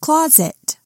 closet.